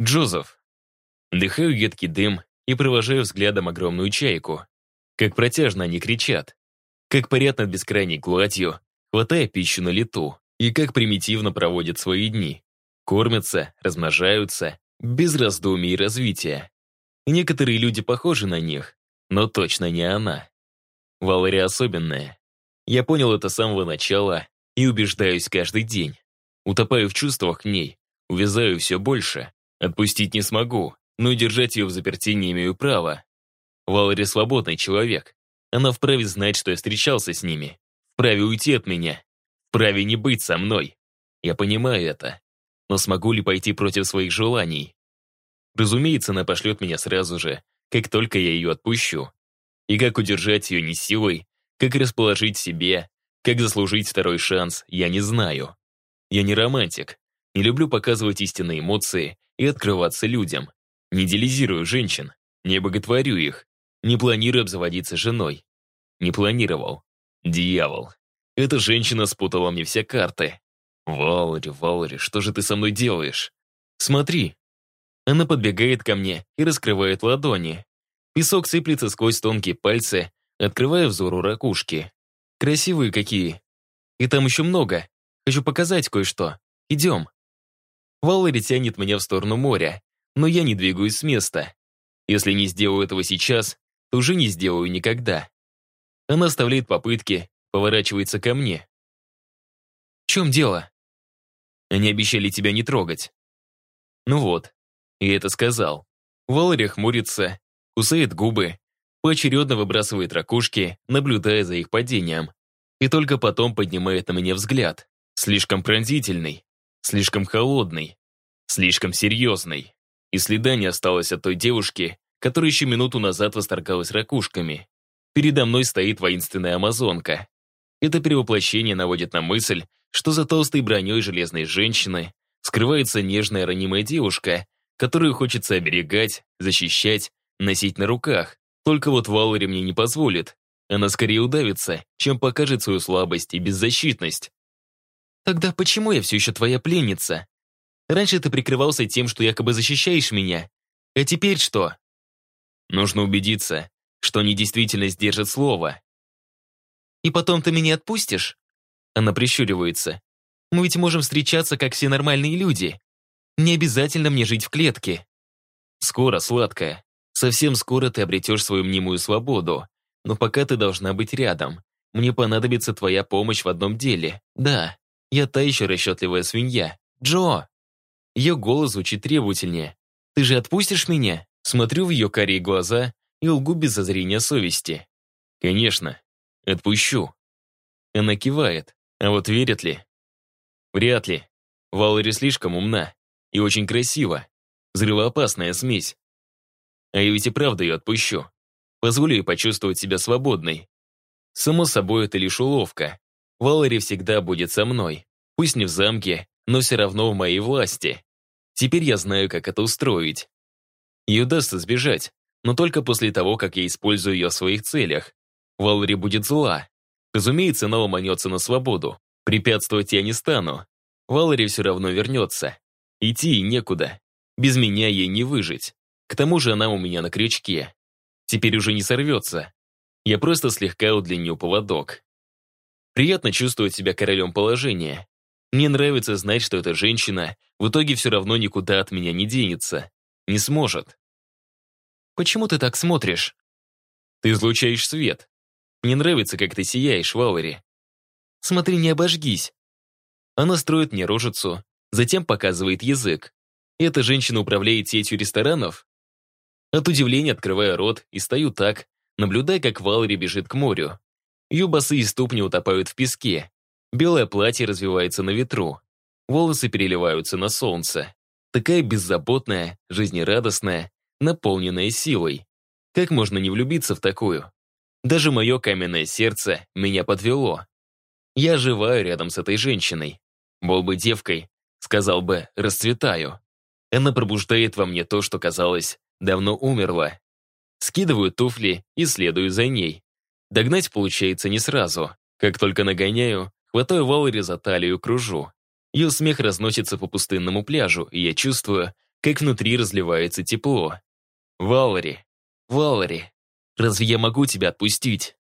Джозеф. Дыхаю едкий дым и провожаю взглядом огромную чайку. Как протяжно они кричат. Как парят над бескрайней гладью, хватая пищу на лету. И как примитивно проводят свои дни. Кормятся, размножаются, без раздумий и развития. Некоторые люди похожи на них, но точно не она. Валерия особенная. Я понял это с самого начала и убеждаюсь каждый день. Утопаю в чувствах к ней, увязаю все больше. Отпустить не смогу, но держать ее в заперти не имею права. Валери свободный человек. Она вправе знать, что я встречался с ними. Вправе уйти от меня. Вправе не быть со мной. Я понимаю это. Но смогу ли пойти против своих желаний? Разумеется, она пошлет меня сразу же, как только я ее отпущу. И как удержать ее не силой, как расположить себе, как заслужить второй шанс, я не знаю. Я не романтик, не люблю показывать истинные эмоции и открываться людям. Не идеализирую женщин, не боготворю их, не планирую обзаводиться женой. Не планировал. Дьявол. Эта женщина спутала мне все карты. Валери, Валери, что же ты со мной делаешь? Смотри. Она подбегает ко мне и раскрывает ладони. Песок сыплется сквозь тонкие пальцы, открывая взору ракушки. Красивые какие. И там еще много. Хочу показать кое-что. Идем. Валери тянет меня в сторону моря, но я не двигаюсь с места. Если не сделаю этого сейчас, то уже не сделаю никогда. Она оставляет попытки, поворачивается ко мне. «В чем дело?» «Они обещали тебя не трогать». Ну вот, я это сказал. Валерия хмурится, кусает губы, поочередно выбрасывает ракушки, наблюдая за их падением. И только потом поднимает на меня взгляд. Слишком пронзительный, слишком холодный, слишком серьезный. И следа не осталось от той девушки, которая еще минуту назад восторгалась ракушками. Передо мной стоит воинственная амазонка. Это перевоплощение наводит на мысль, что за толстой броней железной женщины скрывается нежная ранимая девушка, которую хочется оберегать, защищать, носить на руках. Только вот Валери мне не позволит. Она скорее удавится, чем покажет свою слабость и беззащитность. Тогда почему я все еще твоя пленница? Раньше ты прикрывался тем, что якобы защищаешь меня. А теперь что? Нужно убедиться, что они действительно сдержат слово. И потом ты меня отпустишь? Она прищуривается. Мы ведь можем встречаться, как все нормальные люди. Не обязательно мне жить в клетке. Скоро, сладкая. Совсем скоро ты обретешь свою мнимую свободу. Но пока ты должна быть рядом. Мне понадобится твоя помощь в одном деле. Да, я та еще расчетливая свинья. Джо! Ее голос звучит требовательнее. Ты же отпустишь меня? Смотрю в ее карие глаза и лгу без зазрения совести. Конечно, отпущу. Она кивает, а вот верит ли? Вряд ли. Валери слишком умна и очень красива. Взрывоопасная смесь. А я ведь и правда ее отпущу. Позволю ей почувствовать себя свободной. Само собой, это лишь уловка. Валери всегда будет со мной. Пусть не в замке, но все равно в моей власти. Теперь я знаю, как это устроить. Ей удастся сбежать, но только после того, как я использую ее в своих целях. Валери будет зла. Разумеется, она ломанется на свободу. Препятствовать я не стану. Валери все равно вернется. Идти некуда. Без меня ей не выжить. К тому же она у меня на крючке. Теперь уже не сорвется. Я просто слегка удлиню поводок. Приятно чувствовать себя королем положения. Мне нравится знать, что эта женщина в итоге все равно никуда от меня не денется. Не сможет. Почему ты так смотришь? Ты излучаешь свет. Мне нравится, как ты сияешь, Валери. Смотри, не обожгись. Она строит мне рожицу, затем показывает язык. Эта женщина управляет сетью ресторанов? От удивления открываю рот и стою так, наблюдая, как Валери бежит к морю. Ее босые ступни утопают в песке. Белое платье развивается на ветру. Волосы переливаются на солнце. Такая беззаботная, жизнерадостная, наполненная силой. Как можно не влюбиться в такую? Даже мое каменное сердце меня подвело. Я оживаю рядом с этой женщиной. Был бы девкой, сказал бы, расцветаю. Она пробуждает во мне то, что, казалось, давно умерло. Скидываю туфли и следую за ней. Догнать получается не сразу. Как только нагоняю, хватаю Валери за талию кружу. Ее смех разносится по пустынному пляжу, и я чувствую, как внутри разливается тепло. Валари, Валари, разве я могу тебя отпустить?